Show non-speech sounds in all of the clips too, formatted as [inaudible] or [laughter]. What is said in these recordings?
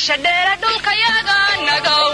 dheeshadheere dhulkayaga nagow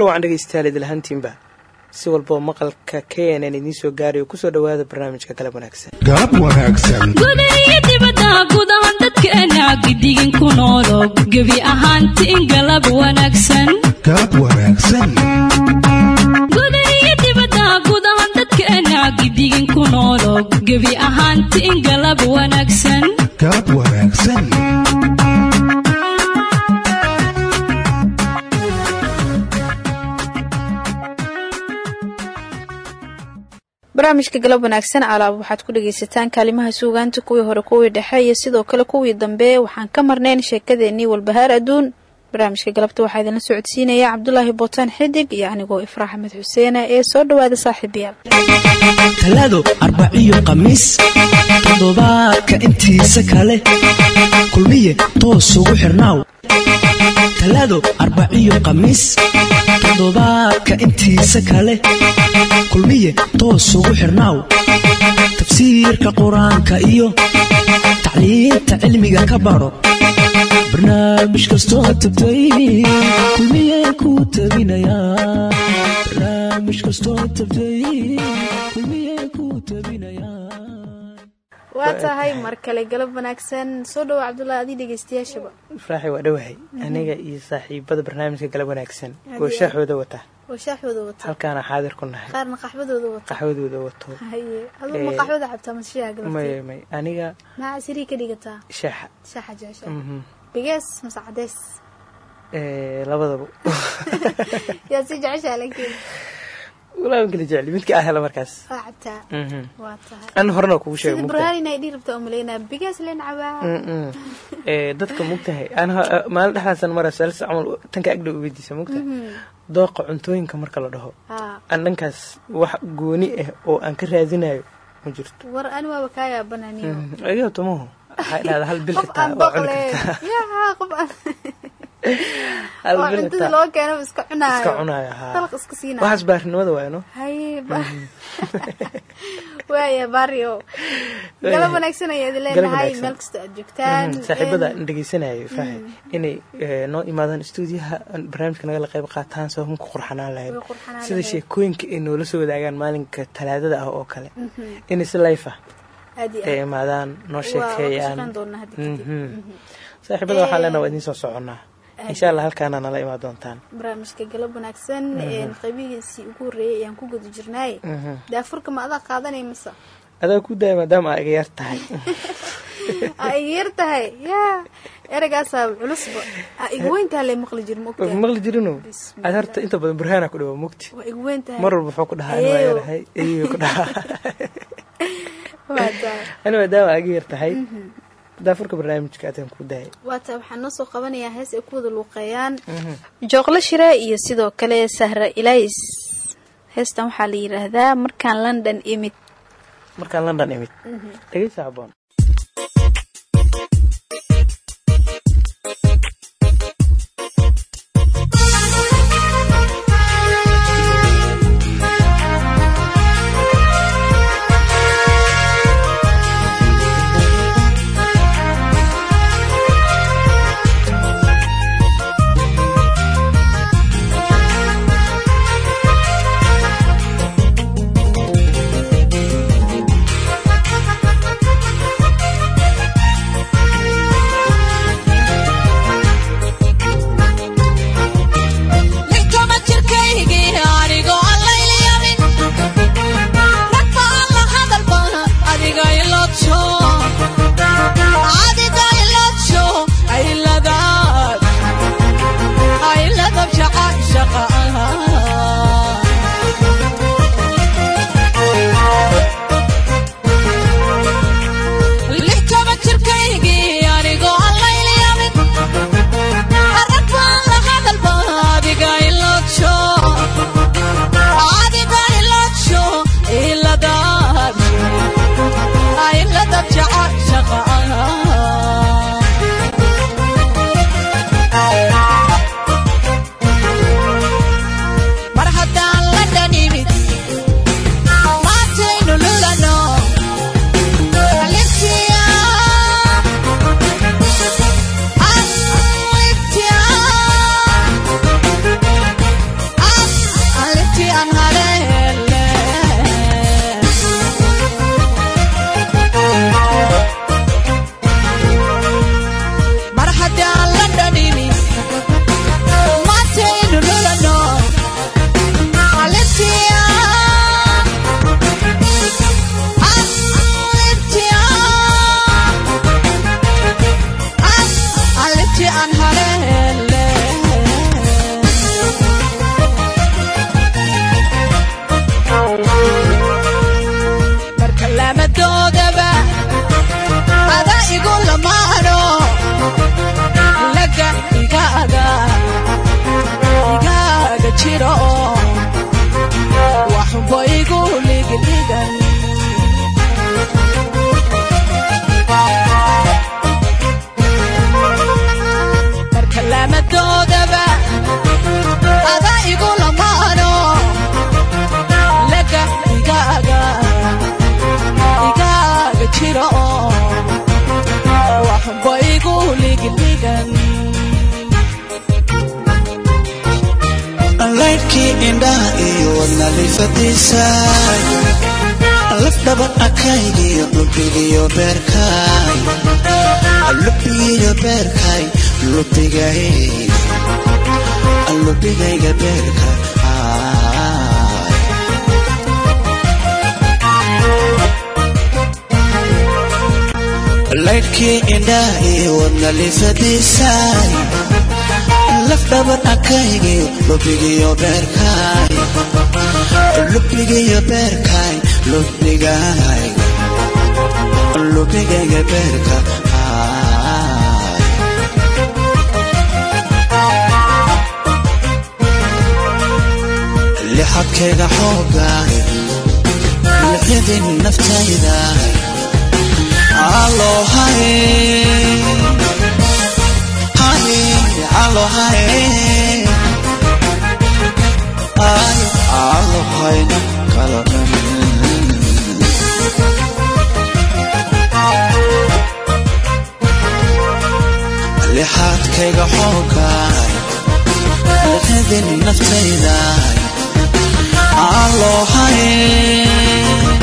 kula wacan dhegaystayaal idilhantiinba si walboo maqalka knn idiin soo gaarayo ku soo dhowaada barnaamijka galab wanaagsan. Galab wanaagsan. Gudahiyo dibadda gudahan dadkeena gidigin ku noolo. Gebi ahaantiin galab wanaagsan. Galab wanaagsan. Gudahiyo dibadda gudahan dadkeena gidigin ku noolo. Gebi ahaantiin galab wanaagsan. Galab wanaagsan barnaamijka galab wanaagsan alaab waxaad ku dhagaysataan kaalimaha suugaanta kuwii hore kuwii dhexe iyo sidoo kale kuwii dambe. Waxaan ka marnayn sheekadeenii walbahaar adduun. Barnaamijka galabta waxaa idinla socodsiinaya cabdulaahi bootaan xidig iyo anigoo ifraax axmed xuseena ee soo dhowaada saaxiibayaal talaado arbaciyo khamiis toddobaadka intiisa kale. Kulmiye toos ugu xirnaaw talaado arbaciyo khamiis toddobaadka intiisa kale kulmiye toos ugu xirnaaw tafsiirka qur'aanka iyo tacliinta cilmiga ka baro. Barnaamij kastoo kastoo tabtay kulmiye ku tabinaya waa tahay mar kale galab wanaagsan. Soo dhawo cabdulaahi adii dhegeystayaashaba ifraaxi waa dhowahay aniga iyo saaxiibada barnaamijka galab wanaagsan. Oo shaaxooda wata. Halkaana xaadir ku nahay qaxwadooda wato. May aniga labadaba [laughs] yaa si jeceshaa laakiin walaa kala jecli midka ah hela markaas. Mhm. an horena kugu sheegay. Ee, dadka mugtahay an ho- maalin dhexdaasan mara saalisa camal tanka agdhow weydiisa mugtahay dooqa cuntooyinka marka la dhaho. Haa aan dhankaas wax gooni ah oo aan ka raadinayo ma jirto. War ani waaba kaa yaabananiyo ayaga tumahu waxay dhahdaa hal bil aan waa cuni kartaa [laughs] [laughs] cuntada loo keeno iska cunaayo? Iska siinayo. Waxaas baarinimada waay no? [laughs] Ba [laughs] waaya barrio. Galab wanaagsan ayaa idin leenahay meel kasta aad joogtaan Mhm, saaxiibada aan dhegeysanayay faaxi inay eh, noo imaadaan stuudiyaha barnaamijka nagala qayb qaataan sababun ku qurxanaan lahayd. Sida sheekooyinka ay noola soo wadaagaan maalinka talaadada ah oo kale. Inay si life ah. Ay aad. imaadaan noo sheekeeyaan. Mhm. Mhm. saaxiibada waxaan Eh, leenaha waa idiin soo soconnaa insha allah halkaana nala imaan doontaan. Barnaamijka galab wanaagsan een, qaybihiisii ugu horreeyay ayaan ku guda jirnaay Mhm. daafurka ma adaa qaadanay mase? Adaa ku daaya maadaama aa iga yar tahay. [laughs] Aa iga yar tahay yaa. Ereygaasaa culusba iga weyntaha lee maqli jir waa maogtahay maqli jirino horta inta badan burhaana ku dhawaa mugti waa iga weyn tahay. Mar walba ku dhahaa ani waa Ayeeyo. yarahay ayuu ku dhahaa. [laughs] Ani maadaama aa iga yar tahay daafurka barnaamijka adaan ku daayay waa tahay waxaan noo soo qabanayaa hees ay ku wada luuqeeyaan jooqlo shire iyo sidoo kale sahra ilays heestan waxaa la yidhaahdaa markaan london imid markaan london imid dhegeysa haboon indhaha iyo wadnalifadiisa laf dhabar akaygiyo lubigiyo beerkaay lubigiyo beerkaay lubigay lubigayga beerkaay laydhkii indhaha iyo wadnalifadiisaay laf dhabar akaygiyo lubigiyo beerkaay lubigiyo beerkaay lubigay lubigayga beerkaay lixadkayga xoogaay lixyadin naftaydaay alohay lixaadkayga xoogaay lixyadin naftaydaay alohay hay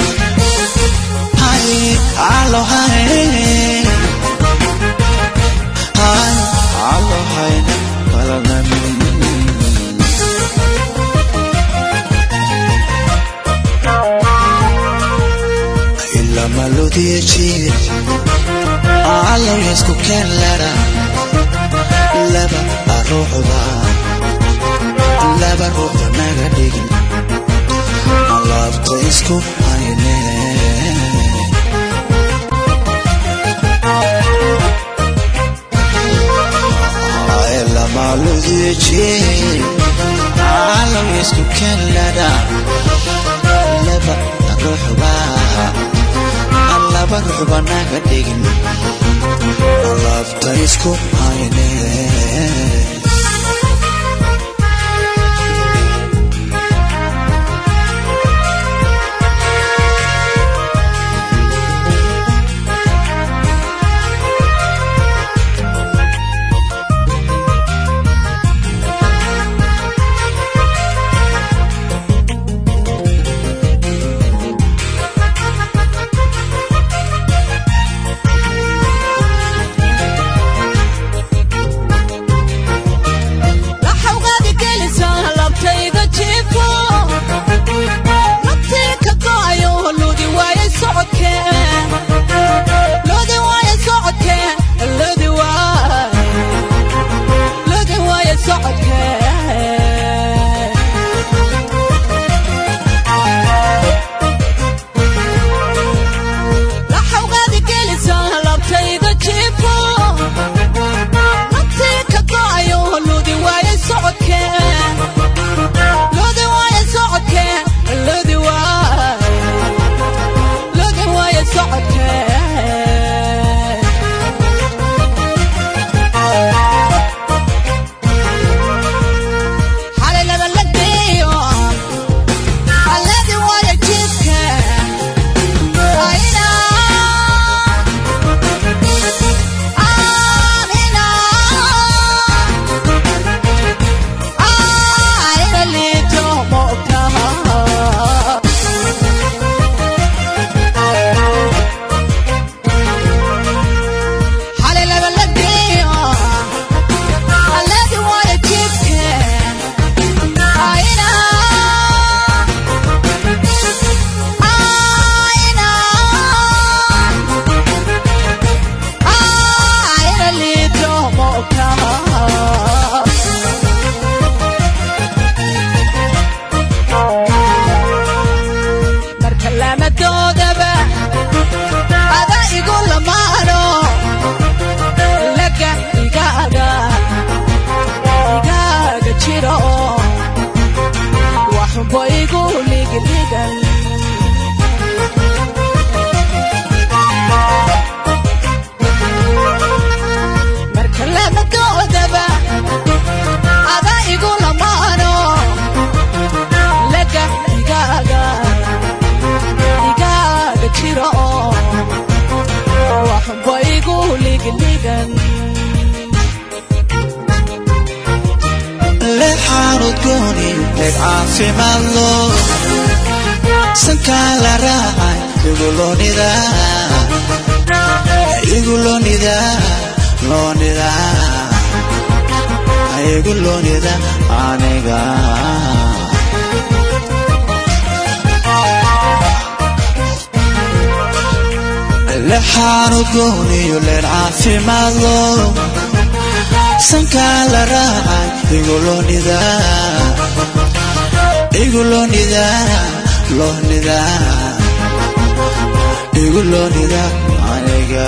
aruuxda laba ruuxda naga dhigin. Alaabta isku hayne. Lama ludiya jiir alow isku keen lera laba ruuxda laba ruuxba naga dhigin. Alaabta isku hayne leexaanud gooniyo leer caafimaad loo sankaa la raacay igulonida loonida igulonida aniga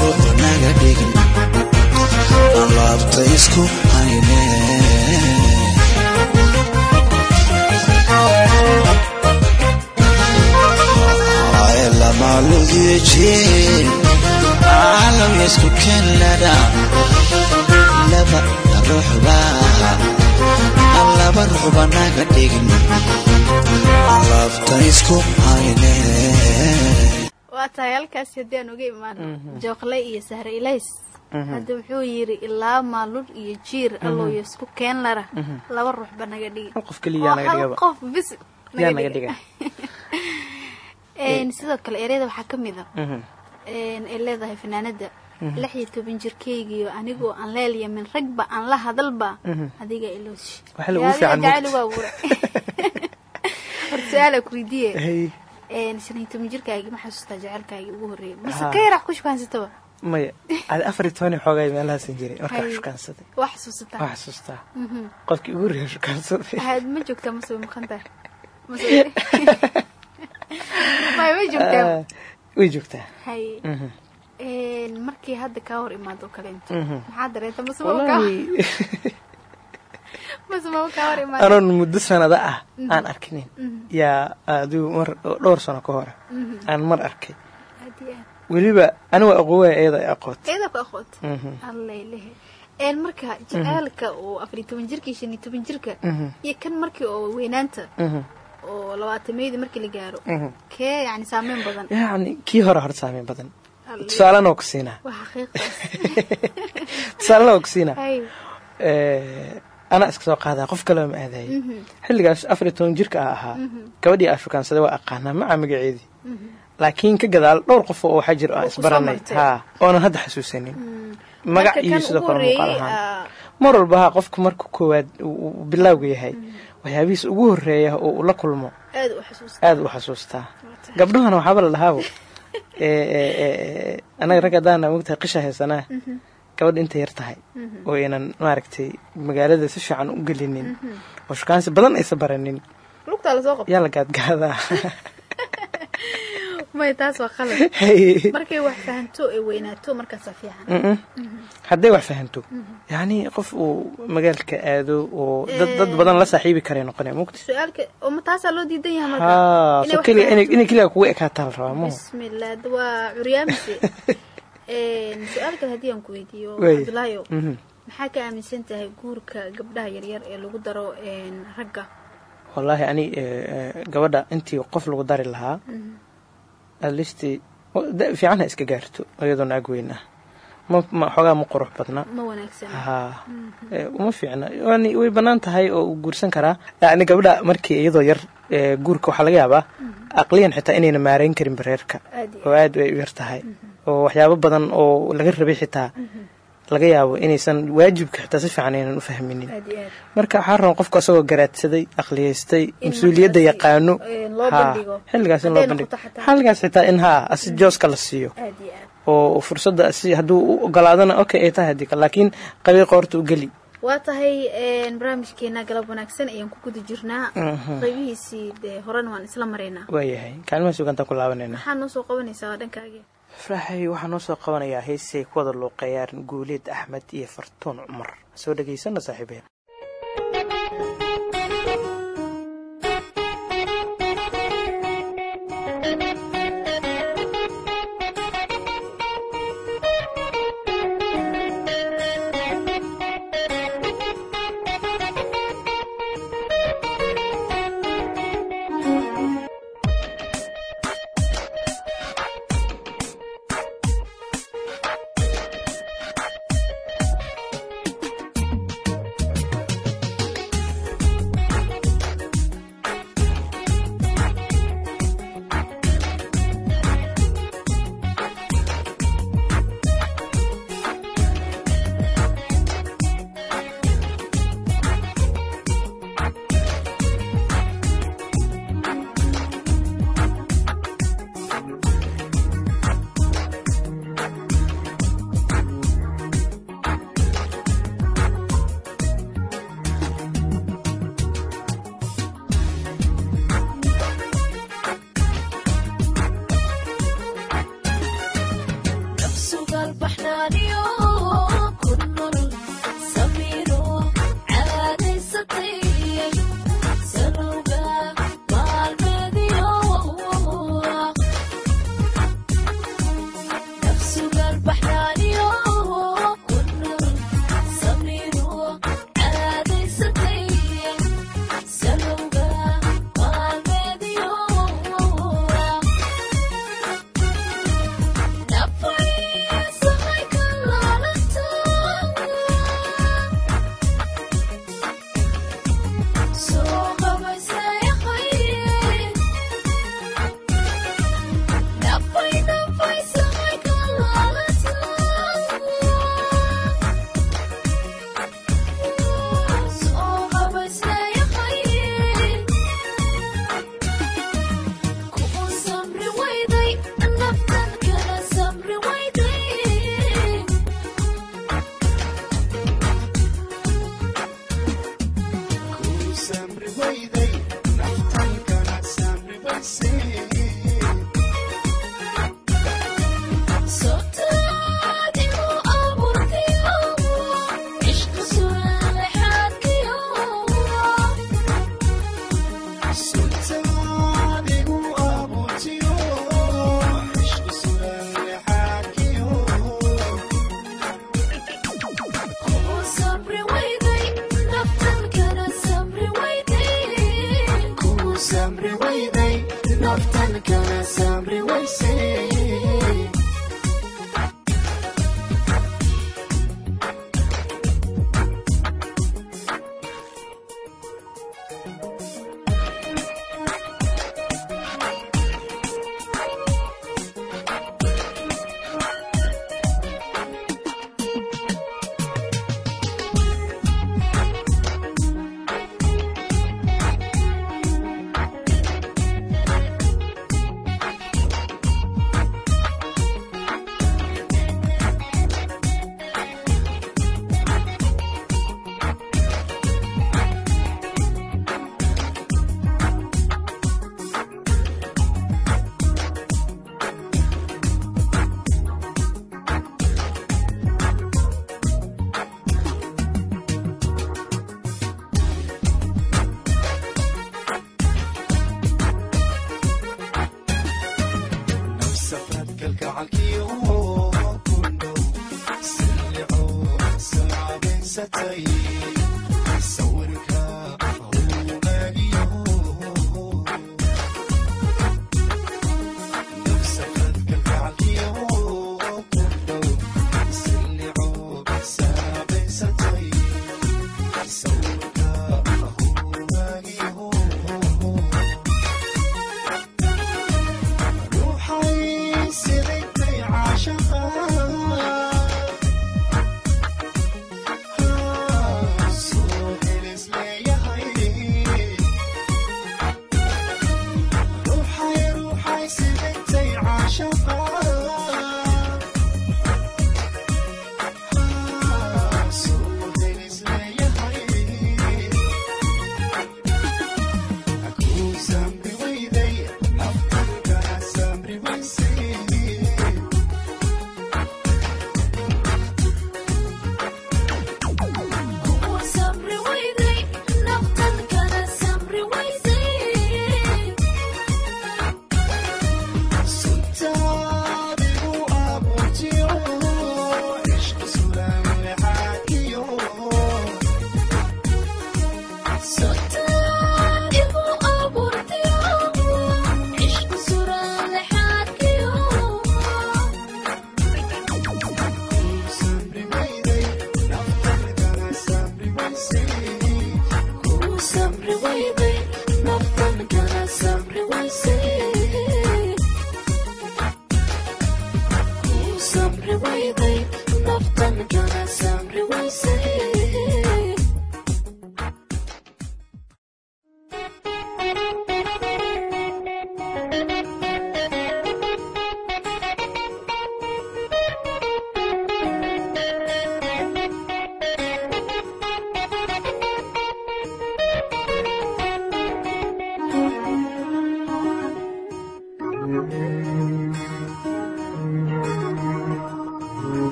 ruuxu naga dhigin alaabta isku hayne lugeeji alo isku keen lera laba ruuxuba laba ruuxuba naga dhigin alaabta isku hayne waa tahay halkaas haddii aan uga imaano jooqle iyo sahre ilays. Hadda wuxuu yidhi ilaa maalud iyo jiir allow iyo isku keen lara. Laba ruuxba naga dhigi. Hal qof keliya yaa naga hal dhigaba qof bis [laughs] yaa naga dhiga Een, sidoo kale ereyada waxaa ka mid a een, ay leedahay fanaanada lix iyo toban jirkeygiyo anigoo aan leelya min ragba aan la hadalba adiga ilooshi Waxa lagu fiican jacayl moogta. ugu abuuray. [laughs] Horta su'aala ku weydiiye Hey, een, shan iyo toban jirkaagii ma xasuustaa jacaylkaagii ugu horreeyay? Haa. ka yarax ku shukaansataba? Maya adi afar iyo toban xoogay meelahaasan jiray markaa shukaansaday waa xasuusataa waa xasuustaa qofkii ugu horreeya shukaansaday ma joogtaa mase way maqan tahay [laughs] [laughs] way joogtaa Mhm. Een, markii hadda kaa hor imaado kaleento Mhm. maxaa dareenta [laughs] anoon muddo sanada ah aan arkinin. Yaa adigu mar dhowr sano ka hore aan mar arkay. Aad weliba aniga aqoowaya iyada aqoot marka jacaalka oo afar iyo toban jirka iyo shan iyo toban jirka iyo kan markii oo weynaanta. Oo markii la gaaro. Mhm. kee yani saameyn badan? Yacni kii hore hore saameyn badan. Tusaalena oo ku siinaa waa xaqiiqdaas [laughs] tusaalena oo ku siinaa hay Eh, anaa iska soo qaadaa qof kaleba ma aadayo xilligaas afar iyo toban jirka ah ahaa. Gabadhii aan shukaansaday waa aqaanaa maca magaceedii laakiin ka gadaal dhowr qof oo waxaa jira oo aan isbaranay haa oonan hadda xasuusanin magac Marka iyo sidoo kale muuqaal ahaan. ah, mar walba haa qofku marka koowaad uu bilowga yahay waxyaabihiisa ugu horreeya oo uu la kulmo. Aad u xasuustaa gabdhahana waxaaba la dhahaabo Eh, eh, eh, anaga rag haddaana mogtahay qisha haysanaa gabadha intay yar tahay. Oo aynan maaragtay magaalada si fiican u gelinin. Oo shukaansi badan aysa baranin yaa la gaadgaadaa [laughs] hadday wax fahanto. Yacni qof uu magaalka aado oo dad dad badan la saaxiibi karay noqonaya mugta so keliya inay keliya kugu ekaataa la rabaa [laughs] Een, su'aal kale haddii aan ku weydiiyo Wey. cabdulaayo Mhm. maxaa ka aaminsan tahay guurka gabdhaha yaryar ee lagu daro ragga? Wallaahi ani eh, eh, gabadha intii qof lagu dari lahaa atleast fiican ha iska gaarto iyadoona ag weyn ah xoogaa ma qurux badna ha uma fiicna. Way bannaan tahay oo uu guursan karaa. Yani gabadha markii iyadoo yar eh, guurka waxaa laga yaabaa aqliyan xitaa inayna maareyn karin bareerka. Oo aad. ay u yar tahay oo waxyaabo badan oo laga rabay xitaa laga yaabo inaysan waajibka xitaa si fiican aynan u fahminin. Marka waxaa raban qofku asagoo garaadsaday aqliyaystay mas'uuliyadda yaqaano eh, loo Ha, bandhigo. xilligaas in loo bandhigo xilligaas xitaa in haa asi jooska la siiyo. Oo fursadda si hadduu u ogolaadana okay ay tahay haddii kale laakiin qabiiqa horta u geli. Waa tahay een, barnaamijkeena galab wanaagsan ayaan ku guda jirnaa. Qaybihiisii dee horena waan isla maraynaa waayahay kaalmaha sugantaan ku laabanayna. Maxaa noo soo qabanaysaa? Waa dhankaagii faraxay waxaa noo soo qabanayaa heesay ku wada guuleed axmed iyo fartuun cumar. Soo dhegaysana saaxiibeen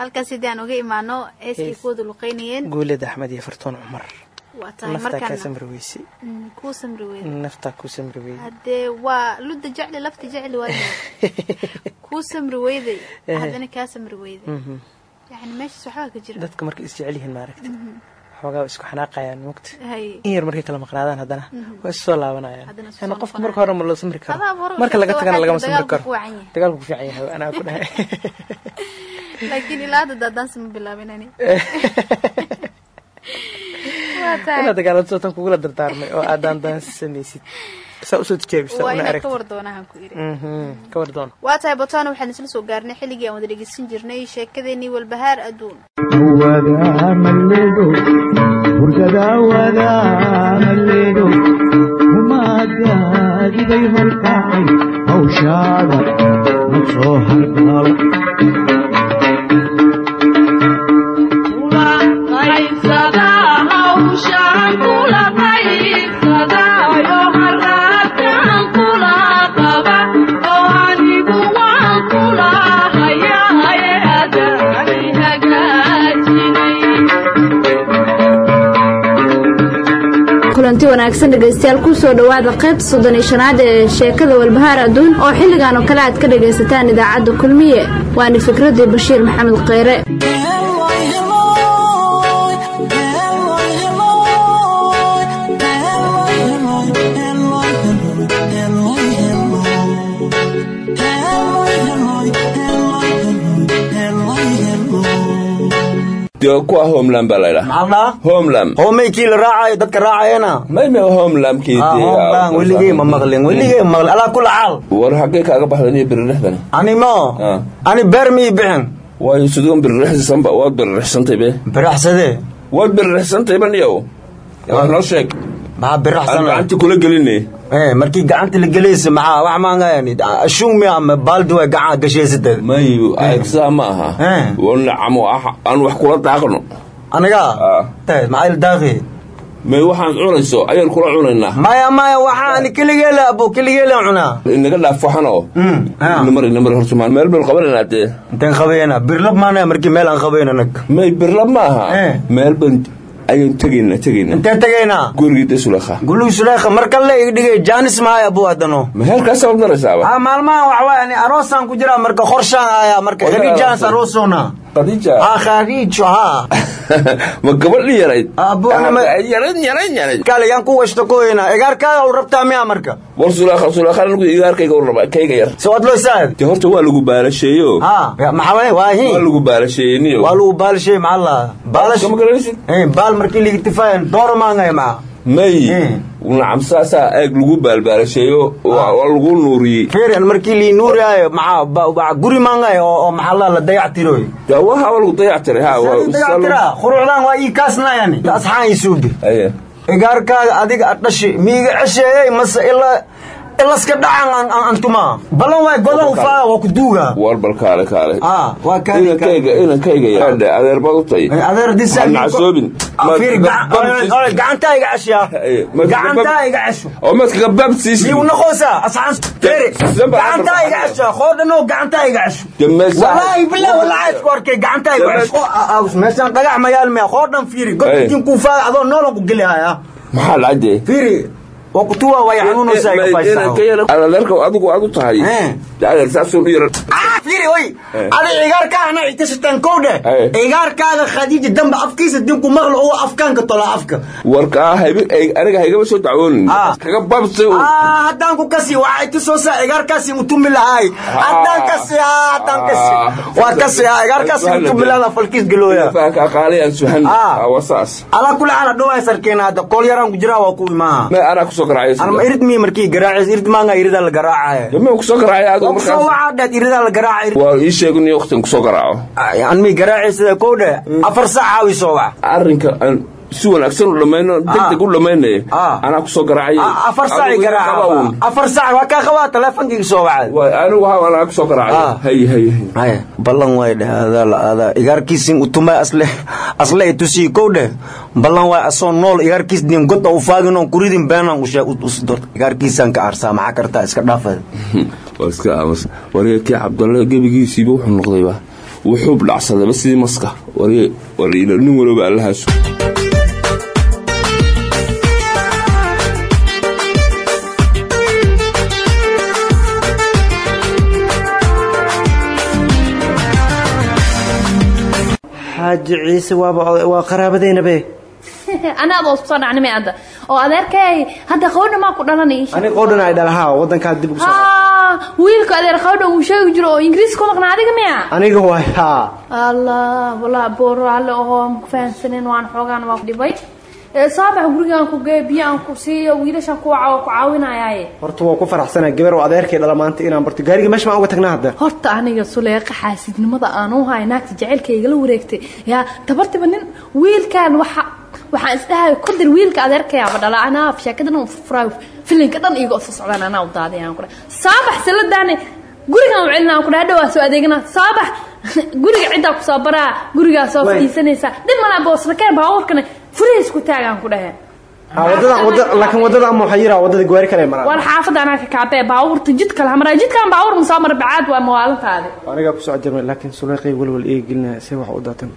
halkaas sidii aan uga imaano heeskay Hees. ku wada luqeynayeen guuled axmed iyo fartuun cumar. Waa naftaa weyse Mm, kuu samri naftaa ku samri weyde haddee waa ludda jecli lafta jecli waayo [laughs] kuu samri weyday haddana kaa samri weyday Mhm. yani meeshaas waxbaa ka jira. Dadka markay isjecel yihiin maaragta xoogaa isku xanaaqayaan mugta in yar markay kala maqnaadaan haddana. Waa isu soo laabanayaan. Yani qofka marka hore ma loo samri karo. Marka laga tagana lagama samri karo. dagaalku ku fiican yahay anaa ku dhahay [laughs] laakiin ilaa hadda daadaansi ma bilaabinani waa tahay inaad dagaalanto tan kugula dardaarmay oo aad daandaan samaysid waa Mhm, tahay botaana waxaan isla soo gaarnay xilligii aan wada dhegeysan jirnay sheekadeenii walbahaar adduun kulanti wanaagsan dhegaystayaal ku soo dhowaada qaybta soddon iyo shanaad ee sheekada walbahaar adduun oo xilligan oo kale aad ka dhagaysataan idaacadda kulmiye. Waana fikradii bashiir maxamed kheyre dee kuwa homeland baa laydhaha maxaa homeland hoomey la raacayo dadka raacayana mayme homelandkii homeland weligey ma maqlin weligey ma maqlin alaa kula caal war xaggee kaaga baxdan iyo biririxdan ani mo? Ani beer mii bixin waayo sidoon biririxsanba waad biririxsantay be. Biraxsadee waad biririxsantay ba niyow wax noo sheeg maxaa biraxsan gacanta kula geline Eh, markii gacanta la gelaysa maxaa wax maangayani ashungmi ama baaldi way gacan gashaysatay may aegsaa ma aha. Eh. wanacamo ah aan wax kula daaqno. Aniga? Ah. tahay maxaa la daaqi. May waxaan cunayso ayaan kula cunaynaa. Maya maya waxaa ani keligeela abo keligeela cunaa. Inaga dhaaf waxan oo Mm, ah. inamar inamar horta maan meel baan qabananaa dee intaan qabayna birlab maanaya markii meel aan qabayna nag. May birlab ma aha. Eh. meel baan ayaan tegaynaa tegaynaa intaan tagaynaa gurigii desulakha gulug suleekha marka la ig dhigay jaanis mahay abo haddano? Ma heerkaasaa maraysaaba ah maalmahan waxawaa ani aroosaan ku jiraa marka qorshaan ayaa marka Walaal. khadiijaanis aroosona. [laughs] Ah ma gabadhi yarayd Abo, anama- yaran yaran yaran kale yaan ku washta koyna igaarkaaga u rabtaa miya marka? War sulakha sulakha anigu igaarkayga u raba kayga yar. Dee horta waa lagu baalasheeyo ha maxaa waa lagu baalasheeyey niyo waa lagu baalshay maxaa la garanaysid? Baal markii liga tifaayan dooro maangay ma may nacam saasaa eeg lagu baalbaalasheeyo waa waa lagu nuuriyey. Feerian markii lii nuuriyaayo maxaa guri maangay oo maxaa la la dayac tiroy dee waha waa lagu dayactiray ha waa- dayac tira quruxdan waa ii kaasnayani asxaan isuubi igaarkaaga adiga ad dhashi miiga cesheeyey mase ila ilaska dhacan an- an- antuma balan waay godan ufaaga waa ku duuga. War bal kaale. Kaale ah waa kaadi inankayga inankayga yaadhe adeer baad u tahay adeer disa Ha nacsoobin Ma- fiiri bab- gacantaa iga ma- gacantaa bab- iga cesho oo madkaga babsiisi miyuu noqosaa asxaan feeri Zamba- gacantaa iga cesho qoodhanoo gacantaa iga cesho Dameysa- walaahi bilaa walaahi isku arkay gacantaa iga ah, ah, meeshaan dhagax mayaal maya qoodhan fiiri godkiin kuu faaga adoo noolan ku gelihaya maxaa lacagdee fiiri waa kutuwa way xanuunaysaa iga faysaa adeerka adigu aad u tahay Eh. saasuu u yara ah way Eh. adi igaarkaana itashataan kowdhe. Eh. igaarkaaga khadiija damba afkiisa dinku maqlo oo afkaanka tola afka. Warkaa hayb aniga haygama soo dacwoonin Ah. kaga babsi ah haddaan ku kasi waxay tusoosaa igaarkaasi utumi lahaay haddaan kasi ah haddaan kasi. Ah. waa kasi ah igaarkaasi utumi lahaa falkiis galooya. Faaka qaaliyaan suhan Ah. wasaas alaa kula xaala dhowaa sarkeena hadda. Kool yaraan ku jiraa waa ku imaa ma anaa ku soo garaayo anma irid mii markii garaacis irid maanga iridaa la garaacaya ku soo waa ku soo markaas. waxaa dheed iridaa la garaacay waa ii sheegin waqtigan ku soo garaaco an mii garaacay sida kowdhe afar saac caawi soo wac arrinka si wanaagsan u dhamayno degdeg u dhamaynaye Ah. anaa ku soo garaacay. Afar saac i garaaca afar saac waa kaa qabaa teleefonkii soo wacay? Anigu ha anaa ku soo Ah. hay haya ballan way dheh adaa igaarkiisin utumay asle asle i tusii kow dheh. Ballan way asoo nool igaarkiis din god u faagin oon kuridin beenan usheeg usdor igaarkiisaan ka aarsaa maxaa kartaa iska dhaafay? [laughs] Waa iska aamus wargeedkii cabdalle gebigiisiiba wuxuu noqdayba wuxuu dhacsadaba sidii maska. Nin walooba allahaasu xaaji ciise waa qaraabadaynabe [laughs] anaad oo soo dhacnimay hadda. Oo adeerkay hadda qawdha maa ku dhalanay aniga qowdhan ay dhalahaa wadankaa dib ugu soo wiilka adeer qawdha uu sheegi jiro oo ingiriis ku maqnaa adiga miya? Aniga waay haa. Allah walaa booro alle oo aan ku fahansanin waan xoogaan waa dhibay ee saabax gurigaan ku geey biyo aan ku siiyo wiilashan ku caawinayaaye. Horta waa ku faraxsanaa gabar oo adeerkay dhala maanta inaan barto. Gaariga meesha maan uga tagnaa hadda. Horta aniga suleeqa xaasidnimada aan u hayo naagta jacaylka igala wareegtay. Yaa tabartiba nin wiilkan waxa waxaan isdhahay kondir wiilka adeerkayaaba dhala. Anaa sheekadan u furfuraayo filinka dhan iiga soo socdaan anaa u daadayaan ku dhahay saabax saladaani gurigaan u celinaa ku dhahay soo adeegana saabax [laughs] guriga ciddaa ku soo baraa gurigaa soo fadhiisanaysaa dhib malaa boosrakeen baabuurkana furihiis ku taagaan ku dhahe. Ha waddada wada laakiin waddada yiraa waddada gawaari kale war maraan. Xaafadda anaa ka kaabee baabuurta jidka la maraa jidkaan baabuur ma soo mara bacaad waa mawaalantaadi anigaa ku soo jirnay laakiin suleeqay walwal iga gelinaya see wax u daatan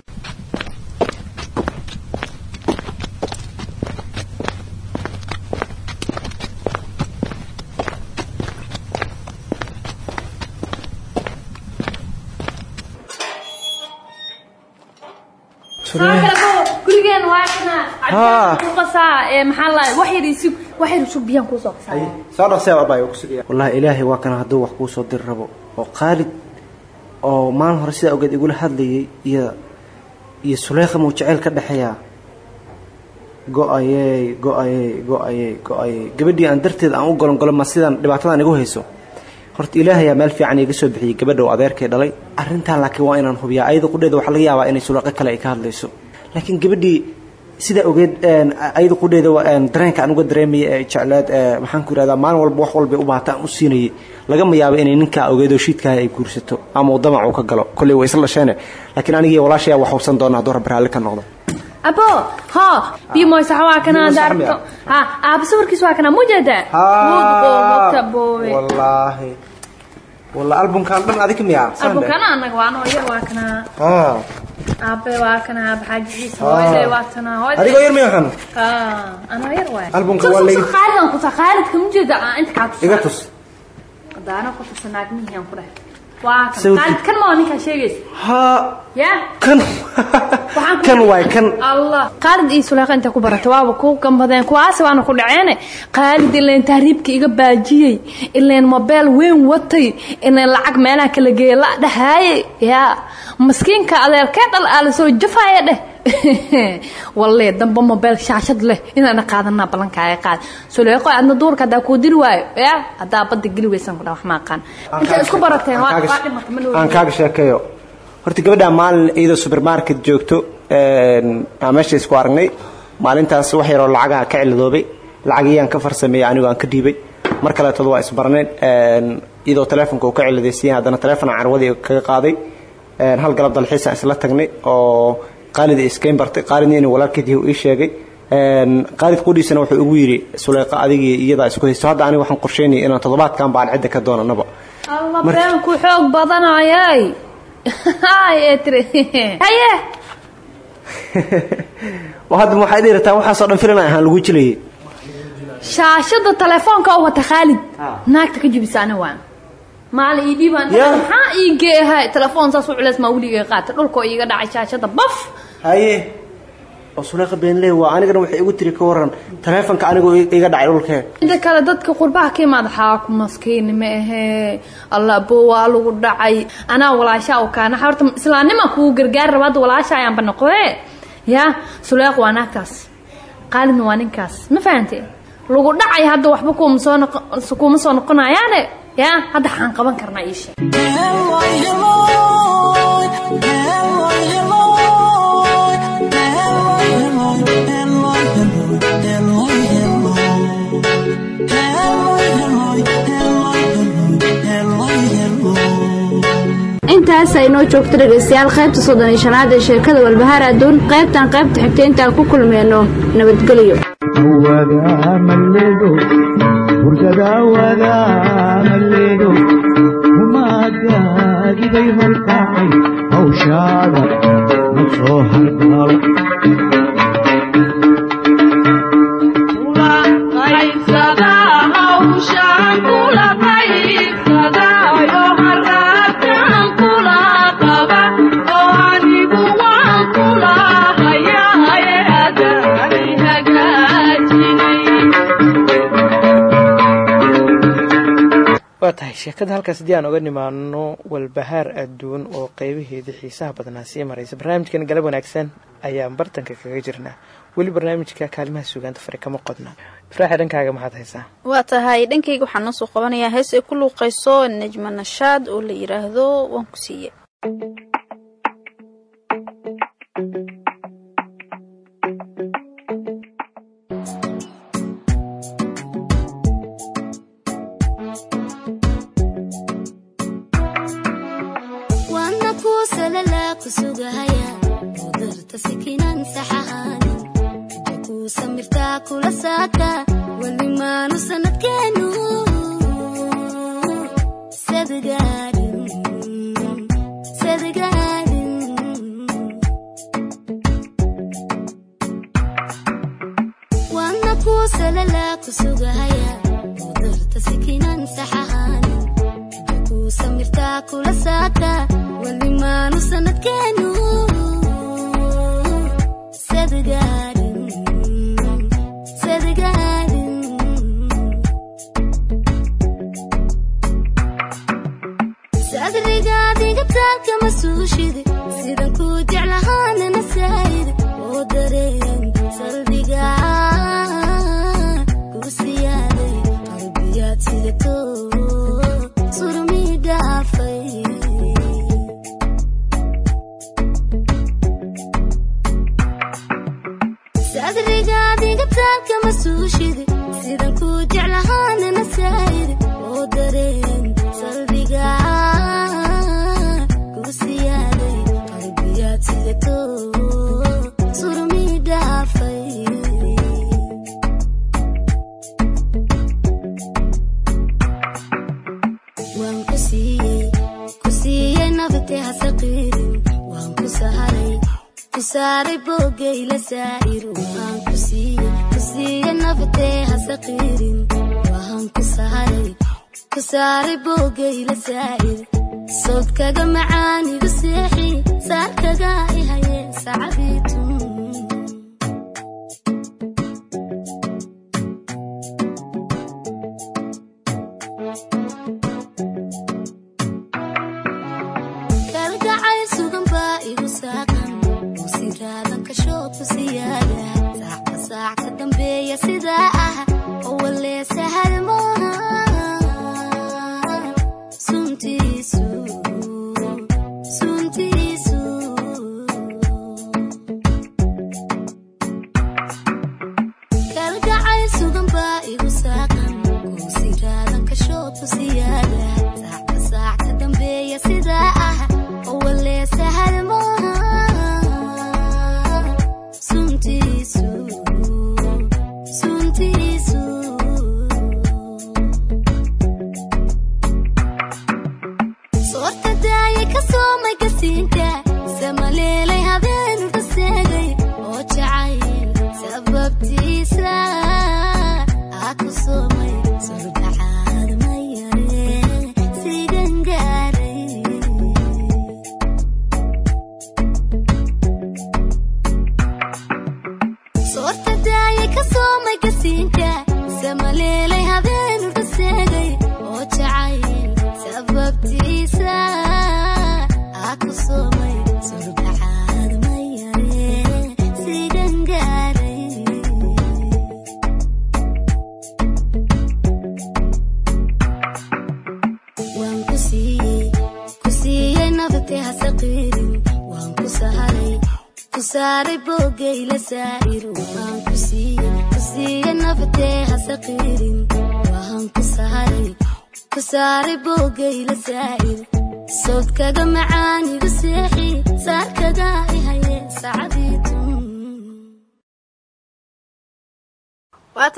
wallahi ilaahay waa kana hadduu wax kuu soo diri rabo oo qaalid oo maalin hore sidaa ogeed igula hadlayay iyo iyo suleekha muu jeceyl ka dhexeeyaa go'ayey go'ayey go'ayey go'ayey gabadhii aan darteed aan u golongolo ma sidaan dhibaatadan igu hayso horta ilaahayaa meel fiican iga soo bixiyey gabadha oo adeerkay dhalay. Arrintan laakiin waa inaan hubiyaa ayada qudheeda waxaa laga yaabaa inay suleeqo kale ay ka hadlayso. Laakiin gabadhii sidaa ogeed ayada qudheeda waa, een, dareenka aan uga dareemayay ee jecleed ee, maxaan ku yidhahdaa maalin walba wax walbay u baahata aan u siinayay. Lagama yaabo inay ninkaa ogeed oo shiidkaa ay guursato ama uu damac uu ka galo. Kolley way isla dhasheene laakiin anigii walaashayaa wax hubsan doona hadduu ka noqdo abo ha biyo moysa waa kana daarto xamiya. ha aaba sawirkiis waa kana mujada boy wallaahi walla albumkan dhan adiga miyaa albukana anaga waa noo yar waa kana haa aabe waa kana. Aaba xaajiisa Ah. hooyade waa kana adigoo yar miyaa kan ha anoo yar waay Albumka waa lay- qaalidan ku taa qaalidka mujada aan inta kaa tusaa iga tus daana ku tusa. Naagmihiyaan ku dhahay kan. Waay kan. Allah. Qaalid iyo suleeqa inta ku barata waaba ku gambadeen. Kuwaasi waana ku dhaceene qaalid ileen tahriibka iga baajiyey ileen mobeel weyn watay ileen lacag meelaha kala geeya la dhahaaye yaa maskiinka adeerkee dhal aa la soo jafaaya dheh [laughs] walle damba mobeel shaashad leh? Inaana qaadanaa ballankaaga qaad. Suleeqo adna duurka haddaa kuu diri waayo? Yaa haddaa badda geli weysan ku dha wax ma aqaan. Inta isku ma aan kaaga sheekeeyo. Horta gabadhaa maalin iyadoo supermarket joogto een, aan meesha isku aragnay. Maalintaas wax yaroo lacagaa ka ciladoobay lacagiyaan ka farsameeyey anigoo aan ka dhiibay. Mar kaleetood waa isbarnayn een, iyadoo telefonka uu ka ciladaysiiyey haddana telefon aan carwadii kaga qaaday. Een, hal galab dalxiis aan isla tagnay oo qaalid ay iskayn bartay qaalidna inuu walaalkeedii ii sheegay qaalid qudhiisana wuxuu igu yidhi suleeqa adigii iyadaa isku haysto hadda aniga waxaan qorsheynaya inaan toddobaadkan baan cidda ka doonanaba allah Mar- beenku xoog badanayay haye [laughs] hadda waxay dhirataa waxaasoo dhan filan ahaan lagu jilayay shaashada telefoonka oo wata khaalid naagta ka jibisa ana waan maalin ii dhiibaan? Ya. maxaa ii geehay? Telefoon saas u culeys maa weligay qaata dhulkoo iiga dhacay shaashada baf haye oo suleeqa beenley waa. Anigana waxay igu tiri ka waran taleefonka anigoo iga dhacay dhulkee. Inta kale dadka qurbaha ka imaada xaa ku maskiini ma ahee allah bo waa lagu dhacay. Anaa walaashaa u kaana. Horta islaannima kugu gargaari raba hadda walaasha ayaanba noqoe. Ya suleeq waa naagtaas. Qaalidna waa ninkaas. Ma fahante lagu dhacay hadda waxba kuuma soo noqo kuuma soo noqonayaane ya hadda xaan qaban karnaa ii sheeg. Intaas ay noo joogto dhegaystayaal qaybta soddon iyo shanaad ee sheekada walbahaar adduun qaybtan qaybta xigta intaan ku kulmeyno nabadgelyo duurgada wadaama leego umaadaadiday horkacay sheekada halkaas haddii aan oga nimaano walbahaar adduun oo qeybaheedii xiisaha badnaa sii maraysa. Barnaamijkan galab wanaagsan ayaan bartanka kaga jirnaa. Weli barnaamijka kaalimaha suugaanta fare kama qodna. Ifraaxa dhankaaga maxaad haysaa? Waa tahay. Dhankayga waxaan noo qabanayaa hees ay ku luuqayso najma nashaad oo la yidhaahdo waan ku siiye sugahaya udarta sikinan saxahaanin inta kuu samirtaa kula saaka weli maanu sanadkeenu sadgaarin sadgaarin waana kuu salalaa ku sugahaya kuu samirtaa kula saaka weli maanu sanadkeenu sadrigaadiga taalkama suushidi sidan kuu jeclahaanana saayid oo dareen saaray boogayla saa'iru waan ku siiyey ku siiyey nabte hasaqiirin waan ku saharay ku saaray boogayla saa'ir soodkaga macaanigu seexi saarkaga ihaye sacabiitun sidaa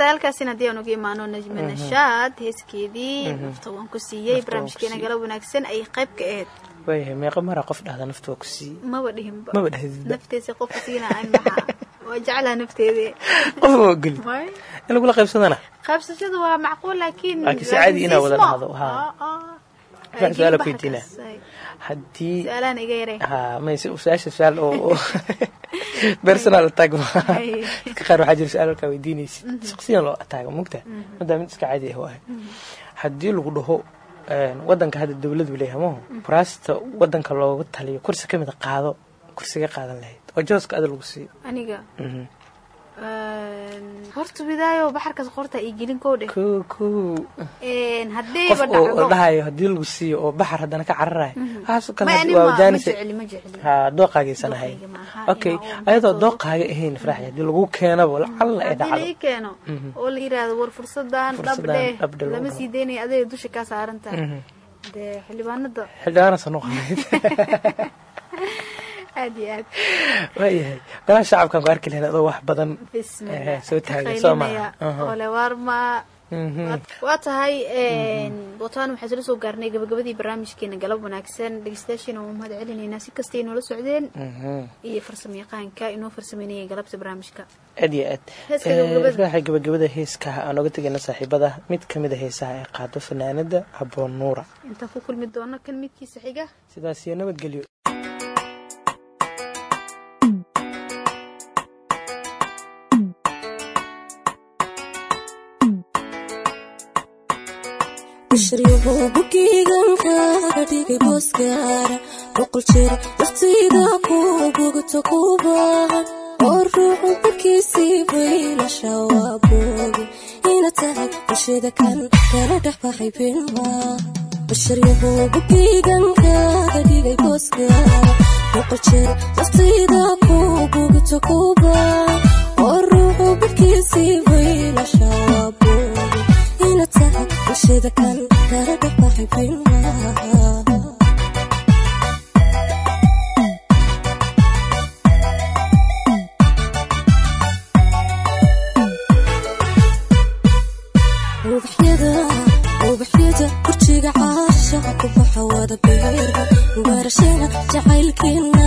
halkaasin haddii aan uga imaano najma nashaad heeskeedii nafta waan ku siiyey barnaamijkeena galab wanaagsan ayay qayb ka ahayd waayahay meeqa maraa qof dhahda nafta waa ku siiyey maba dhihinba Maba dhahdidba. nafteesa qofka siina aan maxaa waa jeclaa nafteedii qof waa Waay. in lagula qaybsadana qaybsashadu waa macquul laakiin Laakiin si caadi inaa wada dhahdo, haa. Ah, ah. Wax Ay, su'aala geli ku weydiinaa. haddii su'aalaan iga yareen ha mayse su'aasha su'aal oo personal [laughs] attack dadka qaar waxaa jira su'aal halkaa weydiinaysid Mhm. shaksiyan loo attaaga mugta. Mhm. madaa mid iska caadi ah waaye haddii lagu dhaho een, wadanka hadda dowladu leeyahay maho kuraasta wadanka loogu taliyo kursi ka mid qaado kursiga qaadan lahayd. Oo jooska ada lagu siiyo aniga? Mhm. horta bidaayo baxarkaas qorta ii gelin koo dheh. Koo, koo. Een, qof dhahayo haddii lagu siiyo oo baxar haddana ka cararayo. Mhm. haas waa okay ayadoo dooqaaga ahayn faraxi haddii lagu keenaba lacalla la dhacdo. Mhm. oo la yiraahdo war fursadan dhabdhe lama sii daynaya adayga dusha kaa saaran tahay Mhm. dee xildhibaanada xildhibaana soo noqonayd [laughs] aad iyo aad. Waayahay. Golaha shacabkan ku arki lahayd adoo wax badan eh, soo taagay soo Qaylinaya. maha Aha. ole warma Mhm. waa tahay botaan waxaan isla soo gaarnay gabagabadii barnaamijkeena galab wanaagsan. Dhegeystayaashiina waa mahad celinaynaa si kastay noola socdeen Mhm. iyo farsamo yaqaanka inoo farsameynayay galabta barnaamijka. Aad Heeska Eh, gabagabada. raaxa gabagabada heeska aan oga tegayna saaxiibada. Mid ka mid a heesaha ay qaado fanaanada haboon nuura. Intaan ku kulmi doono kan midkiisa xiga. Sidaas iyo nabadgelyo bishriyow bukigaankaaga dhigay booskaara boqol jeer naftayda ku bogto ku baahan oo ruuxu barkiisii baylasha waa booge ina tahay bulshada kan kala dhex baxay bilma bishriyow bukigaankaaga dhigay booskaara boqol jeer naftayda ku bogto ku baahan oo ruuxu barkiisii baylasha waa ina tahay bulshada kan baxay bilma ubaxyada kurjiga caashaqa ku baxa wada beerka barashada jacaylkeena